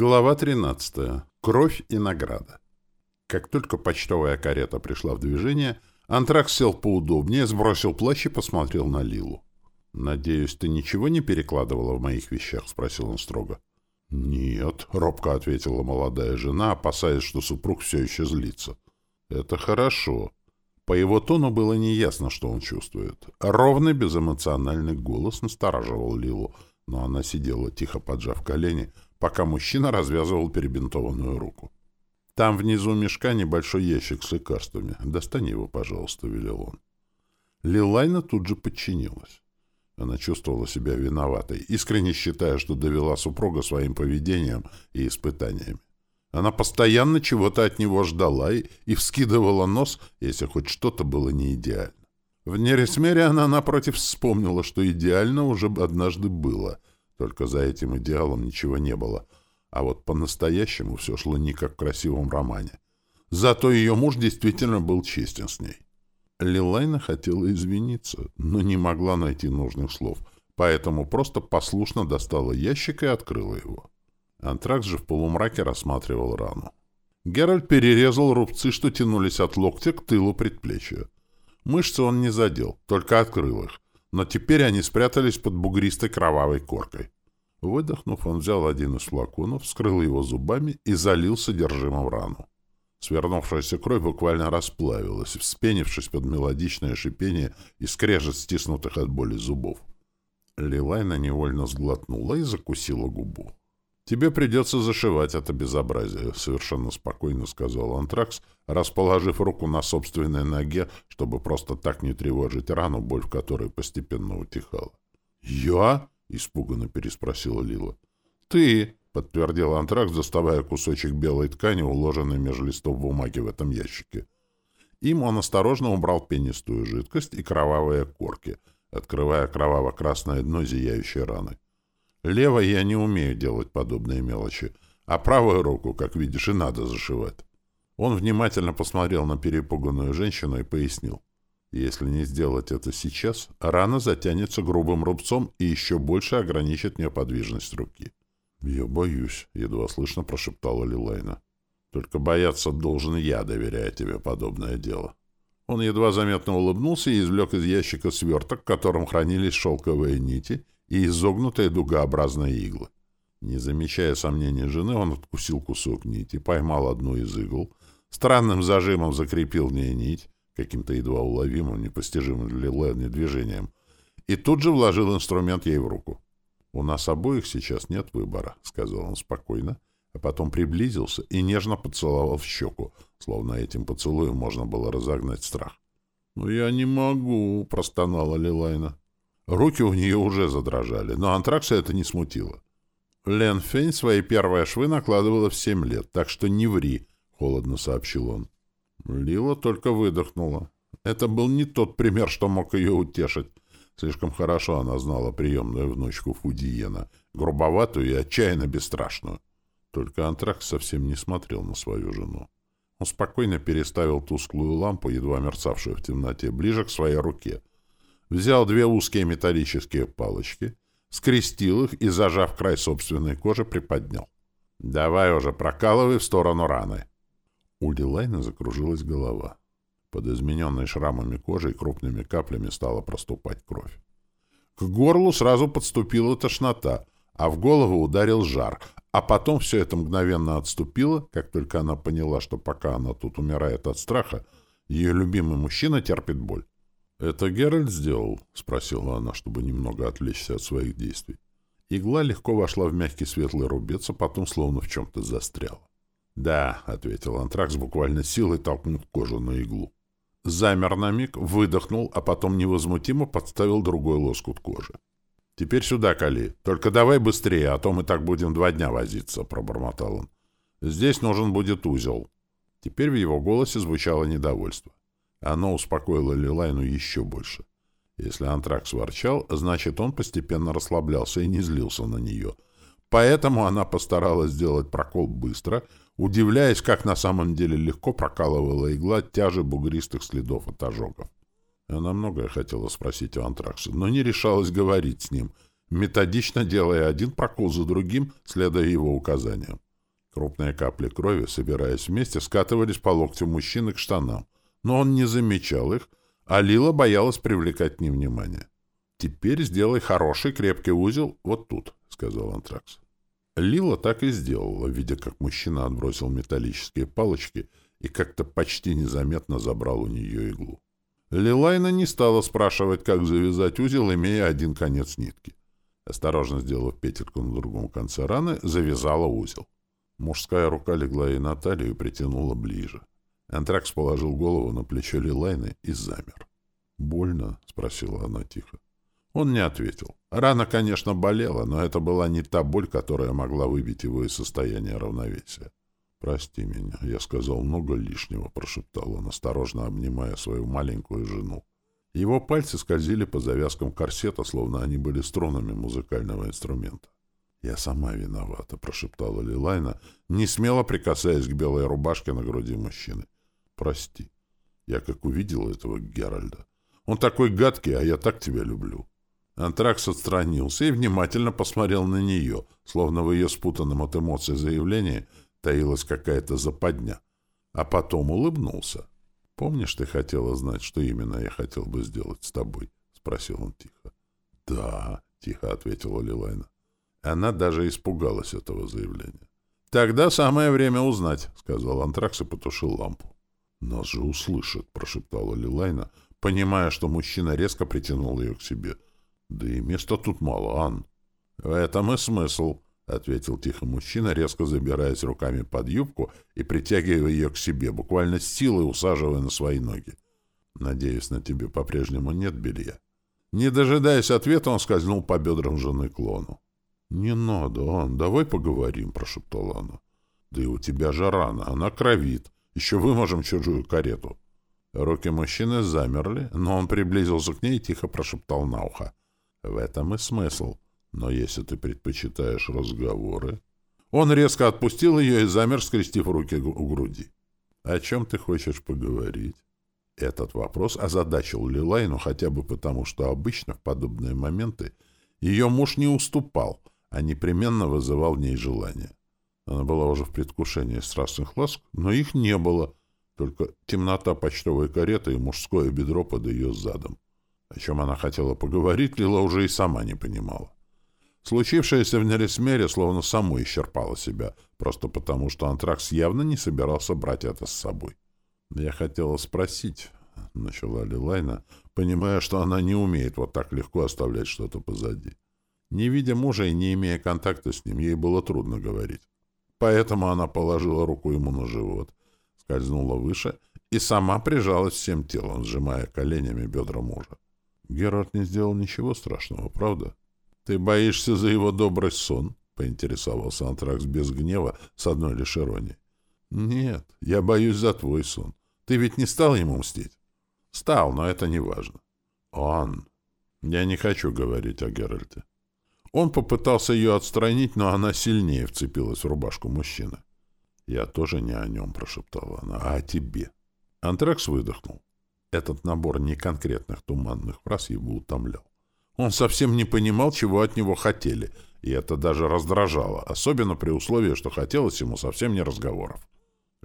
Глава 13. Кровь и награда. Как только почтовая карета пришла в движение, Антракс сел поудобнее, сбросил плащ и посмотрел на Лилу. «Надеюсь, ты ничего не перекладывала в моих вещах?» — спросил он строго. «Нет», — робко ответила молодая жена, опасаясь, что супруг все еще злится. «Это хорошо». По его тону было неясно, что он чувствует. Ровный, безэмоциональный голос настораживал Лилу, но она сидела, тихо поджав колени, — пока мужчина развязывал перебинтованную руку. «Там внизу мешка небольшой ящик с лекарствами. Достань его, пожалуйста», — велел он. Лилайна тут же подчинилась. Она чувствовала себя виноватой, искренне считая, что довела супруга своим поведением и испытаниями. Она постоянно чего-то от него ждала и, и вскидывала нос, если хоть что-то было не идеально. В Нересмере она, напротив, вспомнила, что идеально уже однажды было, только за этим идеалом ничего не было. А вот по-настоящему все шло не как в красивом романе. Зато ее муж действительно был честен с ней. Лилайна хотела извиниться, но не могла найти нужных слов, поэтому просто послушно достала ящик и открыла его. Антракс же в полумраке рассматривал рану. Геральт перерезал рубцы, что тянулись от локтя к тылу предплечья. Мышцы он не задел, только открыл их, но теперь они спрятались под бугристой кровавой коркой. Выдохнув, он взял один из флаконов, вскрыл его зубами и залил содержимым рану. Свернувшаяся кровь буквально расплавилась, вспенившись под мелодичное шипение и скрежет стиснутых от боли зубов. Лилайна невольно сглотнула и закусила губу. «Тебе придется зашивать это безобразие», — совершенно спокойно сказал Антракс, расположив руку на собственной ноге, чтобы просто так не тревожить рану, боль в которой постепенно утихала. «Я?» — испуганно переспросила Лила. «Ты!» — подтвердил Антракс, доставая кусочек белой ткани, уложенный между листов бумаги в этом ящике. Им он осторожно убрал пенистую жидкость и кровавые корки, открывая кроваво-красное дно зияющей раны. Левой я не умею делать подобные мелочи, а правую руку, как видишь, и надо зашивать. Он внимательно посмотрел на перепуганную женщину и пояснил. Если не сделать это сейчас, рана затянется грубым рубцом и еще больше ограничит мне подвижность руки. — Я боюсь, — едва слышно прошептала Лилайна. — Только бояться должен я, доверяя тебе подобное дело. Он едва заметно улыбнулся и извлек из ящика сверток, в котором хранились шелковые нити и изогнутые дугообразные иглы. Не замечая сомнений жены, он откусил кусок нити, поймал одну из игл, странным зажимом закрепил в ней нить, каким-то едва уловимым, непостижимым для Ленни движением, и тут же вложил инструмент ей в руку. «У нас обоих сейчас нет выбора», — сказал он спокойно, а потом приблизился и нежно поцеловал в щеку, словно этим поцелуем можно было разогнать страх. «Ну я не могу», — простонала Лилайна. Руки у нее уже задрожали, но антракса это не смутило. Лен Фень свои первые швы накладывала в семь лет, так что не ври, — холодно сообщил он. Лила только выдохнула. Это был не тот пример, что мог ее утешить. Слишком хорошо она знала приемную внучку Фудиена, грубоватую и отчаянно бесстрашную. Только Антракс совсем не смотрел на свою жену. Он спокойно переставил тусклую лампу, едва мерцавшую в темноте, ближе к своей руке, взял две узкие металлические палочки, скрестил их и, зажав край собственной кожи, приподнял. «Давай уже прокалывай в сторону раны». У Лилайны закружилась голова. Под измененной шрамами кожи и крупными каплями стала проступать кровь. К горлу сразу подступила тошнота, а в голову ударил жар, а потом все это мгновенно отступило, как только она поняла, что пока она тут умирает от страха, ее любимый мужчина терпит боль. «Это Геральт сделал?» — спросила она, чтобы немного отвлечься от своих действий. Игла легко вошла в мягкий светлый рубец, а потом словно в чем-то застряла. «Да», — ответил Антракс, буквально силой толкнув на иглу. Замер на миг, выдохнул, а потом невозмутимо подставил другой лоскут кожи. «Теперь сюда, Кали. Только давай быстрее, а то мы так будем два дня возиться», — пробормотал он. «Здесь нужен будет узел». Теперь в его голосе звучало недовольство. Оно успокоило Лилайну еще больше. Если Антракс ворчал, значит, он постепенно расслаблялся и не злился на нее. Поэтому она постаралась сделать прокол быстро, удивляясь, как на самом деле легко прокалывала игла тяжи бугристых следов от ожогов. Она многое хотела спросить у Антракса, но не решалась говорить с ним, методично делая один прокол за другим, следуя его указаниям. Крупные капли крови, собираясь вместе, скатывались по локтю мужчины к штанам, но он не замечал их, а Лила боялась привлекать к ним внимание. «Теперь сделай хороший крепкий узел вот тут», — сказал Антракс. Лила так и сделала, видя, как мужчина отбросил металлические палочки и как-то почти незаметно забрал у нее иглу. Лилайна не стала спрашивать, как завязать узел, имея один конец нитки. Осторожно сделав петельку на другом конце раны, завязала узел. Мужская рука легла ей на талию и притянула ближе. Антракс положил голову на плечо Лилайны и замер. «Больно?» — спросила она тихо. Он не ответил. Рана, конечно, болела, но это была не та боль, которая могла выбить его из состояния равновесия. «Прости меня, я сказал много лишнего», — прошептал он, осторожно обнимая свою маленькую жену. Его пальцы скользили по завязкам корсета, словно они были струнами музыкального инструмента. «Я сама виновата», — прошептала Лилайна, не смело прикасаясь к белой рубашке на груди мужчины. «Прости. Я как увидел этого Геральда. Он такой гадкий, а я так тебя люблю». Антракс отстранился и внимательно посмотрел на нее, словно в ее спутанном от эмоций заявлении таилась какая-то западня. А потом улыбнулся. «Помнишь, ты хотела знать, что именно я хотел бы сделать с тобой?» — спросил он тихо. «Да», — тихо ответила Лилайна. Она даже испугалась этого заявления. «Тогда самое время узнать», — сказал Антракс и потушил лампу. «Нас же услышат», — прошептала Лилайна, понимая, что мужчина резко притянул ее к себе — да и места тут мало, Ан. В этом и смысл, — ответил тихо мужчина, резко забираясь руками под юбку и притягивая ее к себе, буквально с силой усаживая на свои ноги. Надеюсь, на тебе по-прежнему нет белья. Не дожидаясь ответа, он скользнул по бедрам жены клону. — Не надо, Ан, давай поговорим, — прошептала она. — Да и у тебя же рана, она кровит. Еще выможем чужую карету. Руки мужчины замерли, но он приблизился к ней и тихо прошептал на ухо. В этом и смысл. Но если ты предпочитаешь разговоры... Он резко отпустил ее и замер, скрестив руки у груди. «О чем ты хочешь поговорить?» Этот вопрос озадачил Лилайну хотя бы потому, что обычно в подобные моменты ее муж не уступал, а непременно вызывал в ней желание. Она была уже в предвкушении страстных ласк, но их не было, только темнота почтовой кареты и мужское бедро под ее задом. О чем она хотела поговорить, Лила уже и сама не понимала. Случившееся в Нересмере словно само исчерпало себя, просто потому, что Антракс явно не собирался брать это с собой. «Я хотела спросить», — начала Лилайна, понимая, что она не умеет вот так легко оставлять что-то позади. Не видя мужа и не имея контакта с ним, ей было трудно говорить. Поэтому она положила руку ему на живот, скользнула выше и сама прижалась всем телом, сжимая коленями бедра мужа. Герард не сделал ничего страшного, правда? Ты боишься за его добрый сон? Поинтересовался Антракс без гнева, с одной лишь иронией. Нет, я боюсь за твой сон. Ты ведь не стал ему мстить? Стал, но это не важно. Он. Я не хочу говорить о Геральте. Он попытался ее отстранить, но она сильнее вцепилась в рубашку мужчины. «Я тоже не о нем», — прошептала она, — «а о тебе». Антракс выдохнул. Этот набор неконкретных туманных фраз его утомлял. Он совсем не понимал, чего от него хотели, и это даже раздражало, особенно при условии, что хотелось ему совсем не разговоров.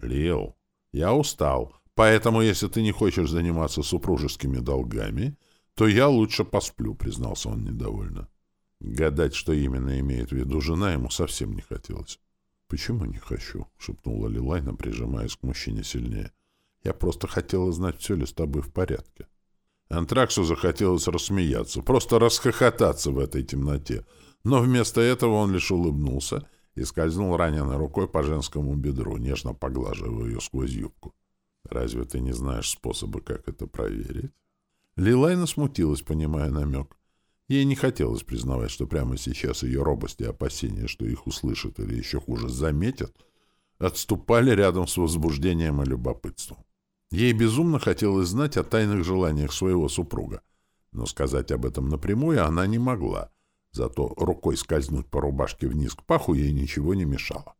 «Лил, я устал, поэтому, если ты не хочешь заниматься супружескими долгами, то я лучше посплю», — признался он недовольно. Гадать, что именно имеет в виду жена, ему совсем не хотелось. «Почему не хочу?» — шепнула Лилайна, прижимаясь к мужчине сильнее. Я просто хотела знать, все ли с тобой в порядке. Антраксу захотелось рассмеяться, просто расхохотаться в этой темноте. Но вместо этого он лишь улыбнулся и скользнул раненой рукой по женскому бедру, нежно поглаживая ее сквозь юбку. «Разве ты не знаешь способа, как это проверить?» Лилайна смутилась, понимая намек. Ей не хотелось признавать, что прямо сейчас ее робость и опасения, что их услышат или еще хуже заметят, отступали рядом с возбуждением и любопытством. Ей безумно хотелось знать о тайных желаниях своего супруга, но сказать об этом напрямую она не могла, зато рукой скользнуть по рубашке вниз к паху ей ничего не мешало.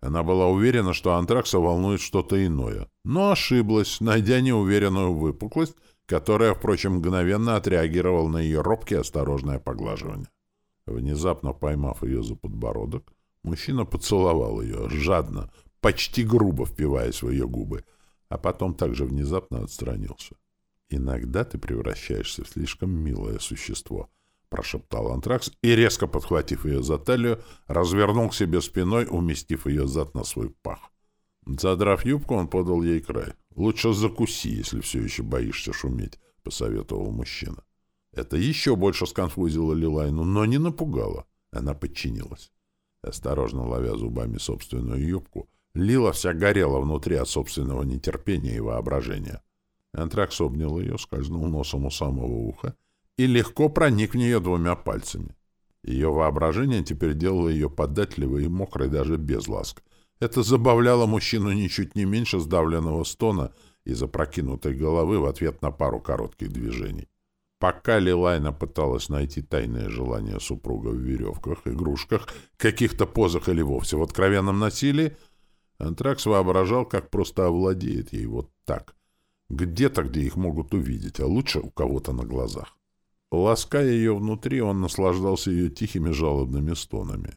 Она была уверена, что антракса волнует что-то иное, но ошиблась, найдя неуверенную выпуклость, которая, впрочем, мгновенно отреагировала на ее робкие осторожное поглаживание. Внезапно поймав ее за подбородок, Мужчина поцеловал ее, жадно, почти грубо впиваясь в ее губы, а потом также внезапно отстранился. «Иногда ты превращаешься в слишком милое существо», — прошептал Антракс и, резко подхватив ее за талию, развернул к себе спиной, уместив ее зад на свой пах. Задрав юбку, он подал ей край. «Лучше закуси, если все еще боишься шуметь», — посоветовал мужчина. Это еще больше сконфузило Лилайну, но не напугало. Она подчинилась. Осторожно ловя зубами собственную юбку, Лила вся горела внутри от собственного нетерпения и воображения. Антракс обнял ее, скользнул носом у самого уха и легко проник в нее двумя пальцами. Ее воображение теперь делало ее податливой и мокрой даже без ласк. Это забавляло мужчину ничуть не меньше сдавленного стона и запрокинутой головы в ответ на пару коротких движений. Пока Лилайна пыталась найти тайное желание супруга в веревках, игрушках, каких-то позах или вовсе в откровенном насилии, Антракс воображал, как просто овладеет ей вот так. Где-то, где их могут увидеть, а лучше у кого-то на глазах. Лаская ее внутри, он наслаждался ее тихими жалобными стонами.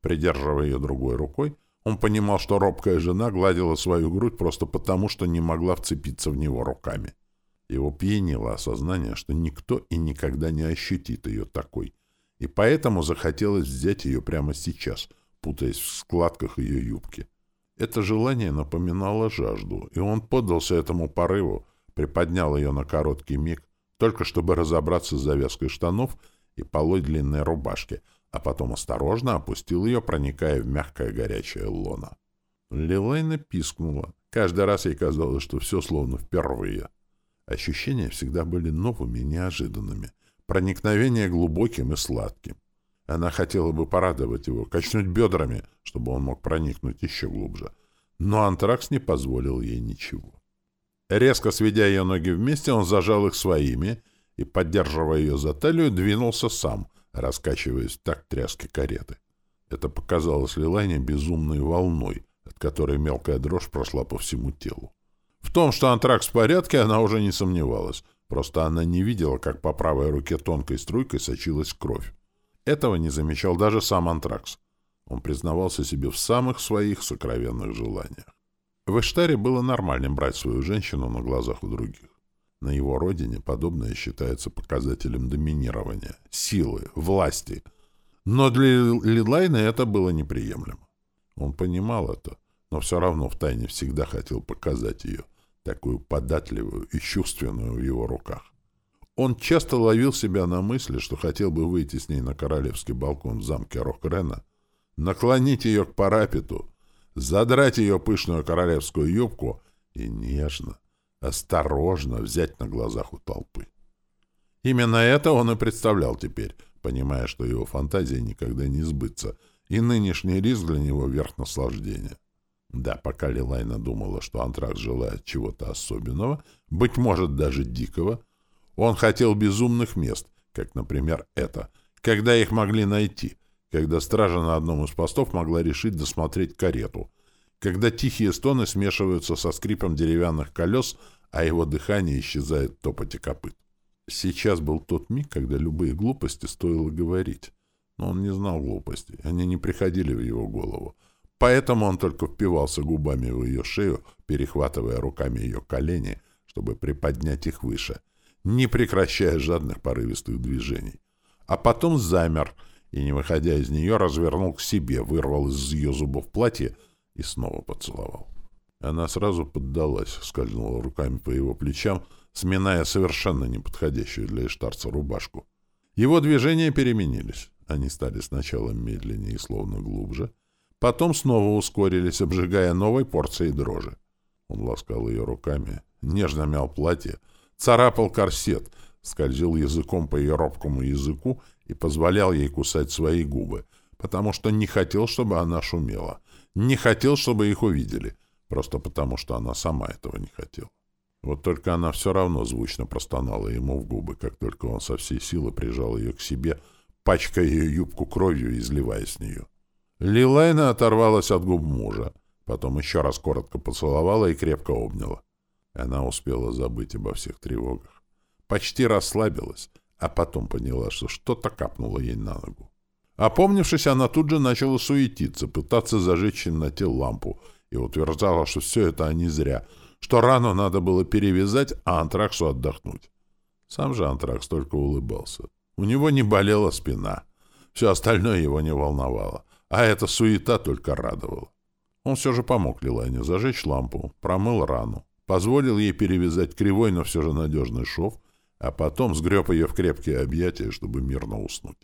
Придерживая ее другой рукой, он понимал, что робкая жена гладила свою грудь просто потому, что не могла вцепиться в него руками. Его пьянило осознание, что никто и никогда не ощутит ее такой, и поэтому захотелось взять ее прямо сейчас, путаясь в складках ее юбки. Это желание напоминало жажду, и он поддался этому порыву, приподнял ее на короткий миг, только чтобы разобраться с завязкой штанов и полой длинной рубашки, а потом осторожно опустил ее, проникая в мягкое горячее лоно. Лилайна пискнула. Каждый раз ей казалось, что все словно впервые. Ощущения всегда были новыми и неожиданными, проникновение глубоким и сладким. Она хотела бы порадовать его, качнуть бедрами, чтобы он мог проникнуть еще глубже. Но антракс не позволил ей ничего. Резко сведя ее ноги вместе, он зажал их своими и, поддерживая ее за талию, двинулся сам, раскачиваясь в такт тряски кареты. Это показалось Лилайне безумной волной, от которой мелкая дрожь прошла по всему телу. В том, что антракс в порядке, она уже не сомневалась. Просто она не видела, как по правой руке тонкой струйкой сочилась кровь. Этого не замечал даже сам антракс. Он признавался себе в самых своих сокровенных желаниях. В Эштаре было нормальным брать свою женщину на глазах у других. На его родине подобное считается показателем доминирования, силы, власти. Но для Лилайна это было неприемлемо. Он понимал это, но все равно втайне всегда хотел показать ее — такую податливую и чувственную в его руках. Он часто ловил себя на мысли, что хотел бы выйти с ней на королевский балкон в замке Рокрена, наклонить ее к парапету, задрать ее пышную королевскую юбку и нежно, осторожно взять на глазах у толпы. Именно это он и представлял теперь, понимая, что его фантазия никогда не сбыться, и нынешний риск для него — верх наслаждения. Да, пока Лилайна думала, что Антракс желает чего-то особенного, быть может, даже дикого, он хотел безумных мест, как, например, это, когда их могли найти, когда стража на одном из постов могла решить досмотреть карету, когда тихие стоны смешиваются со скрипом деревянных колес, а его дыхание исчезает в топоте копыт. Сейчас был тот миг, когда любые глупости стоило говорить. Но он не знал глупостей, они не приходили в его голову. Поэтому он только впивался губами в ее шею, перехватывая руками ее колени, чтобы приподнять их выше, не прекращая жадных порывистых движений. А потом замер и, не выходя из нее, развернул к себе, вырвал из ее зубов платье и снова поцеловал. Она сразу поддалась, скользнула руками по его плечам, сминая совершенно неподходящую для эштарца рубашку. Его движения переменились. Они стали сначала медленнее и словно глубже — Потом снова ускорились, обжигая новой порцией дрожи. Он ласкал ее руками, нежно мял платье, царапал корсет, скользил языком по ее робкому языку и позволял ей кусать свои губы, потому что не хотел, чтобы она шумела, не хотел, чтобы их увидели, просто потому что она сама этого не хотела. Вот только она все равно звучно простонала ему в губы, как только он со всей силы прижал ее к себе, пачкая ее юбку кровью и изливая с нее. Лилайна оторвалась от губ мужа, потом еще раз коротко поцеловала и крепко обняла. Она успела забыть обо всех тревогах. Почти расслабилась, а потом поняла, что что-то капнуло ей на ногу. Опомнившись, она тут же начала суетиться, пытаться зажечь в темноте лампу, и утверждала, что все это они зря, что рану надо было перевязать, а антраксу отдохнуть. Сам же антракс только улыбался. У него не болела спина. Все остальное его не волновало, а эта суета только радовала. Он все же помог Лилайне зажечь лампу, промыл рану, позволил ей перевязать кривой, но все же надежный шов, а потом сгреб ее в крепкие объятия, чтобы мирно уснуть.